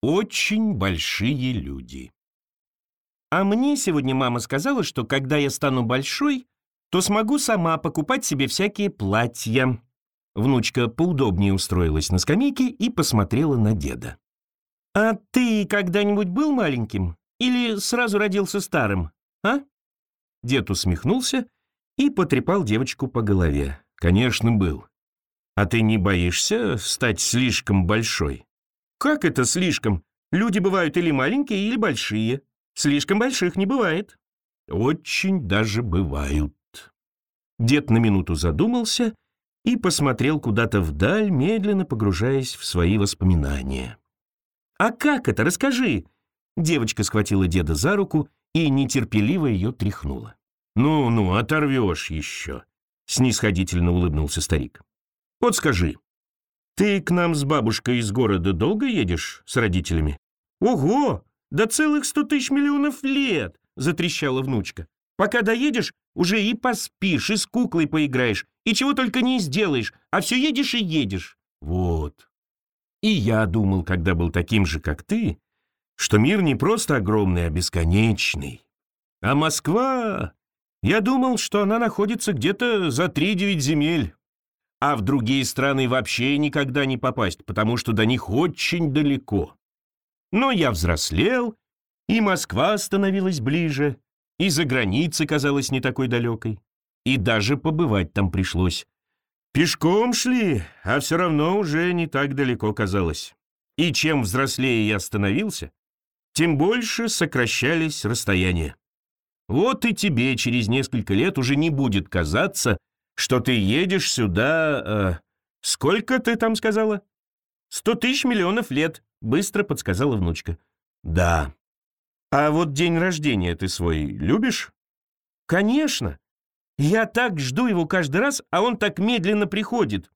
Очень большие люди. А мне сегодня мама сказала, что когда я стану большой, то смогу сама покупать себе всякие платья. Внучка поудобнее устроилась на скамейке и посмотрела на деда. «А ты когда-нибудь был маленьким? Или сразу родился старым, а?» Дед усмехнулся и потрепал девочку по голове. «Конечно, был. А ты не боишься стать слишком большой?» «Как это слишком? Люди бывают или маленькие, или большие. Слишком больших не бывает». «Очень даже бывают». Дед на минуту задумался и посмотрел куда-то вдаль, медленно погружаясь в свои воспоминания. «А как это? Расскажи!» Девочка схватила деда за руку и нетерпеливо ее тряхнула. «Ну-ну, оторвешь еще», — снисходительно улыбнулся старик. «Вот скажи, ты к нам с бабушкой из города долго едешь с родителями?» «Ого! Да целых сто тысяч миллионов лет!» — затрещала внучка. «Пока доедешь, уже и поспишь, и с куклой поиграешь, и чего только не сделаешь, а все едешь и едешь». «Вот. И я думал, когда был таким же, как ты, что мир не просто огромный, а бесконечный. А Москва... Я думал, что она находится где-то за три-девять земель. А в другие страны вообще никогда не попасть, потому что до них очень далеко. Но я взрослел, и Москва становилась ближе, и за границей казалась не такой далекой, и даже побывать там пришлось. Пешком шли, а все равно уже не так далеко казалось. И чем взрослее я становился, тем больше сокращались расстояния. Вот и тебе через несколько лет уже не будет казаться, что ты едешь сюда... Э, сколько ты там сказала? Сто тысяч миллионов лет, быстро подсказала внучка. Да. А вот день рождения ты свой любишь? Конечно. Я так жду его каждый раз, а он так медленно приходит.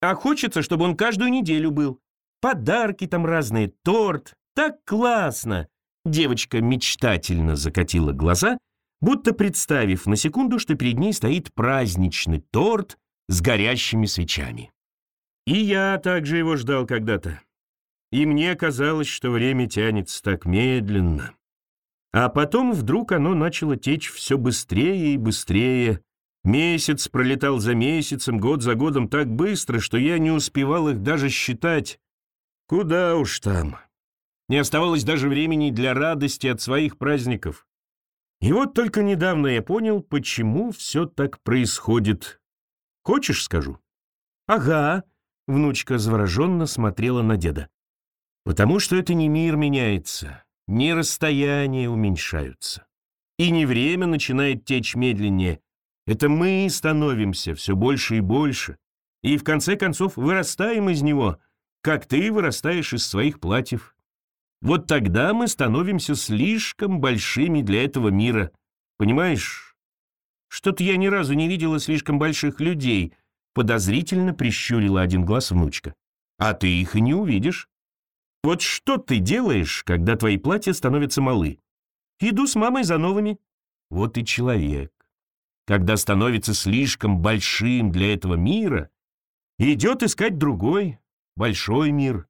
А хочется, чтобы он каждую неделю был. Подарки там разные, торт. Так классно. Девочка мечтательно закатила глаза будто представив на секунду, что перед ней стоит праздничный торт с горящими свечами. И я также его ждал когда-то. И мне казалось, что время тянется так медленно. А потом вдруг оно начало течь все быстрее и быстрее. Месяц пролетал за месяцем, год за годом так быстро, что я не успевал их даже считать. Куда уж там. Не оставалось даже времени для радости от своих праздников. И вот только недавно я понял, почему все так происходит. Хочешь, скажу? Ага, внучка завороженно смотрела на деда. Потому что это не мир меняется, не расстояния уменьшаются. И не время начинает течь медленнее. Это мы становимся все больше и больше. И в конце концов вырастаем из него, как ты вырастаешь из своих платьев. Вот тогда мы становимся слишком большими для этого мира. Понимаешь? Что-то я ни разу не видела слишком больших людей, подозрительно прищурила один глаз внучка. А ты их и не увидишь. Вот что ты делаешь, когда твои платья становятся малы? Иду с мамой за новыми. Вот и человек. Когда становится слишком большим для этого мира, идет искать другой, большой мир.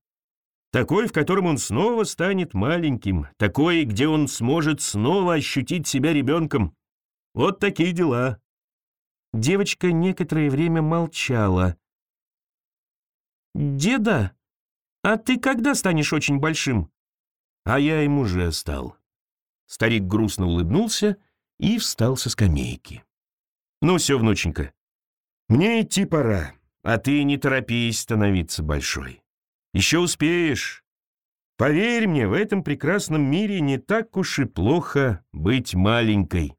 Такой, в котором он снова станет маленьким. Такой, где он сможет снова ощутить себя ребенком. Вот такие дела. Девочка некоторое время молчала. «Деда, а ты когда станешь очень большим?» «А я им уже стал». Старик грустно улыбнулся и встал со скамейки. «Ну все, внученька, мне идти пора, а ты не торопись становиться большой. Еще успеешь. Поверь мне, в этом прекрасном мире не так уж и плохо быть маленькой».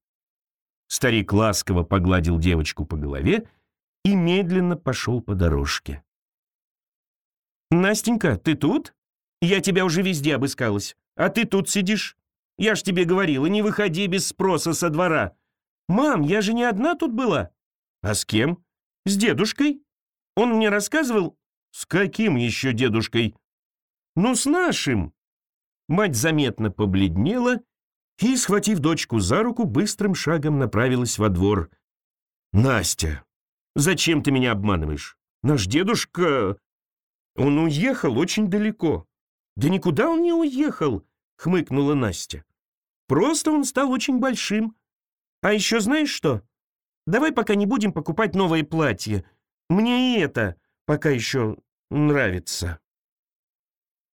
Старик ласково погладил девочку по голове и медленно пошел по дорожке. «Настенька, ты тут? Я тебя уже везде обыскалась, а ты тут сидишь. Я ж тебе говорила, не выходи без спроса со двора. Мам, я же не одна тут была. А с кем? С дедушкой. Он мне рассказывал, «С каким еще дедушкой?» «Ну, с нашим!» Мать заметно побледнела и, схватив дочку за руку, быстрым шагом направилась во двор. «Настя, зачем ты меня обманываешь? Наш дедушка... Он уехал очень далеко. Да никуда он не уехал, хмыкнула Настя. Просто он стал очень большим. А еще знаешь что? Давай пока не будем покупать новое платье. Мне и это пока еще нравится.